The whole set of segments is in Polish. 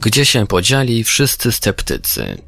Gdzie się podzieli wszyscy sceptycy?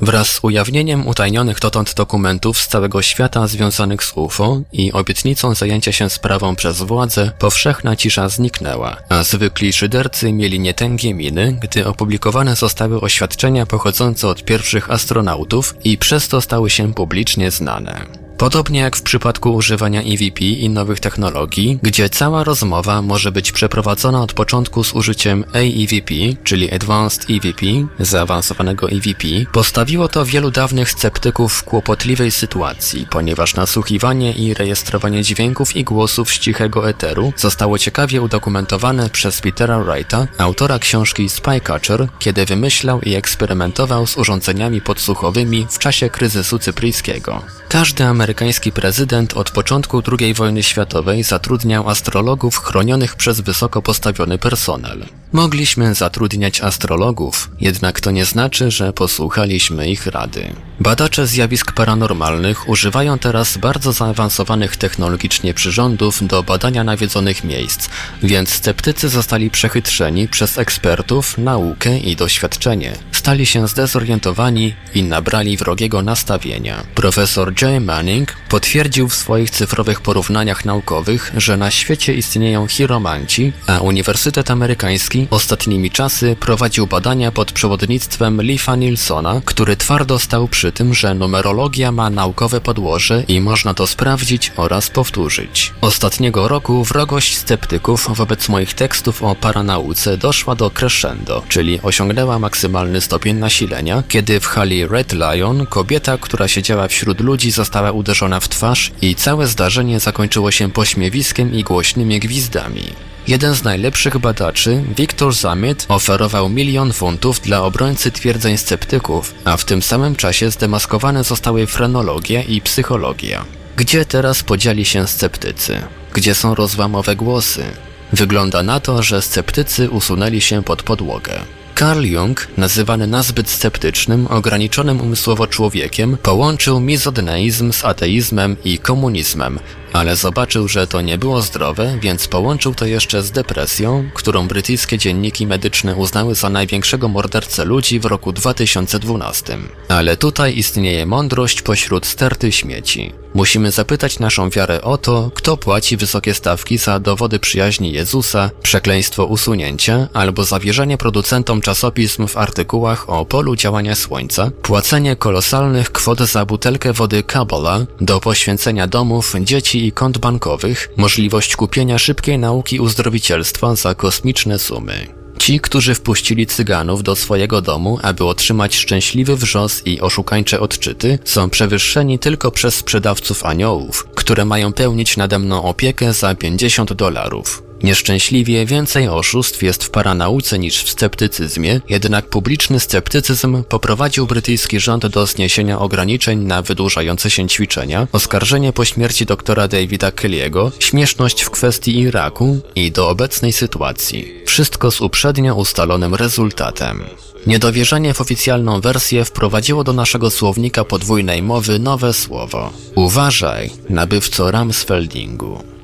Wraz z ujawnieniem utajnionych dotąd dokumentów z całego świata związanych z UFO i obietnicą zajęcia się sprawą przez władze, powszechna cisza zniknęła, a zwykli szydercy mieli nietęgie miny, gdy opublikowane zostały oświadczenia pochodzące od pierwszych astronautów i przez to stały się publicznie znane. Podobnie jak w przypadku używania EVP i nowych technologii, gdzie cała rozmowa może być przeprowadzona od początku z użyciem AEVP, czyli Advanced EVP, zaawansowanego EVP, postawiło to wielu dawnych sceptyków w kłopotliwej sytuacji, ponieważ nasłuchiwanie i rejestrowanie dźwięków i głosów z cichego eteru zostało ciekawie udokumentowane przez Petera Wrighta, autora książki Spycatcher, kiedy wymyślał i eksperymentował z urządzeniami podsłuchowymi w czasie kryzysu cypryjskiego. Każdy amerykański prezydent od początku II wojny światowej zatrudniał astrologów chronionych przez wysoko postawiony personel. Mogliśmy zatrudniać astrologów, jednak to nie znaczy, że posłuchaliśmy ich rady. Badacze zjawisk paranormalnych używają teraz bardzo zaawansowanych technologicznie przyrządów do badania nawiedzonych miejsc, więc sceptycy zostali przechytrzeni przez ekspertów, naukę i doświadczenie. Stali się zdezorientowani i nabrali wrogiego nastawienia. Profesor J. Manning potwierdził w swoich cyfrowych porównaniach naukowych, że na świecie istnieją chiromanci, a Uniwersytet Amerykański ostatnimi czasy prowadził badania pod przewodnictwem Leafa Nilsona, który twardo stał przy tym, że numerologia ma naukowe podłoże i można to sprawdzić oraz powtórzyć. Ostatniego roku wrogość sceptyków wobec moich tekstów o paranauce doszła do crescendo, czyli osiągnęła maksymalny stopień nasilenia, kiedy w hali Red Lion kobieta, która siedziała wśród ludzi została uderzona w twarz i całe zdarzenie zakończyło się pośmiewiskiem i głośnymi gwizdami. Jeden z najlepszych badaczy, Victor Zamit, oferował milion funtów dla obrońcy twierdzeń sceptyków, a w tym samym czasie zdemaskowane zostały frenologia i psychologia. Gdzie teraz podzieli się sceptycy? Gdzie są rozłamowe głosy? Wygląda na to, że sceptycy usunęli się pod podłogę. Carl Jung, nazywany nazbyt sceptycznym, ograniczonym umysłowo człowiekiem, połączył mizodyneizm z ateizmem i komunizmem, ale zobaczył, że to nie było zdrowe, więc połączył to jeszcze z depresją, którą brytyjskie dzienniki medyczne uznały za największego mordercę ludzi w roku 2012. Ale tutaj istnieje mądrość pośród sterty śmieci. Musimy zapytać naszą wiarę o to, kto płaci wysokie stawki za dowody przyjaźni Jezusa, przekleństwo usunięcia albo zawierzenie producentom czasopism w artykułach o polu działania Słońca, płacenie kolosalnych kwot za butelkę wody Kabbalah do poświęcenia domów, dzieci i kont bankowych możliwość kupienia szybkiej nauki uzdrowicielstwa za kosmiczne sumy. Ci, którzy wpuścili cyganów do swojego domu, aby otrzymać szczęśliwy wrzos i oszukańcze odczyty, są przewyższeni tylko przez sprzedawców aniołów, które mają pełnić nade mną opiekę za 50 dolarów. Nieszczęśliwie więcej oszustw jest w paranauce niż w sceptycyzmie, jednak publiczny sceptycyzm poprowadził brytyjski rząd do zniesienia ograniczeń na wydłużające się ćwiczenia, oskarżenie po śmierci doktora Davida Kelly'ego, śmieszność w kwestii Iraku i do obecnej sytuacji. Wszystko z uprzednio ustalonym rezultatem. Niedowierzanie w oficjalną wersję wprowadziło do naszego słownika podwójnej mowy nowe słowo. Uważaj, nabywco Ramsfeldingu.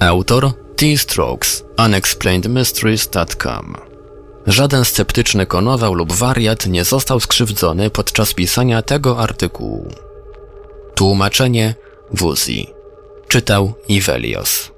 Autor T-Strokes, unexplainedmysteries.com Żaden sceptyczny konował lub wariat nie został skrzywdzony podczas pisania tego artykułu. Tłumaczenie Wuzi. Czytał Ivelios.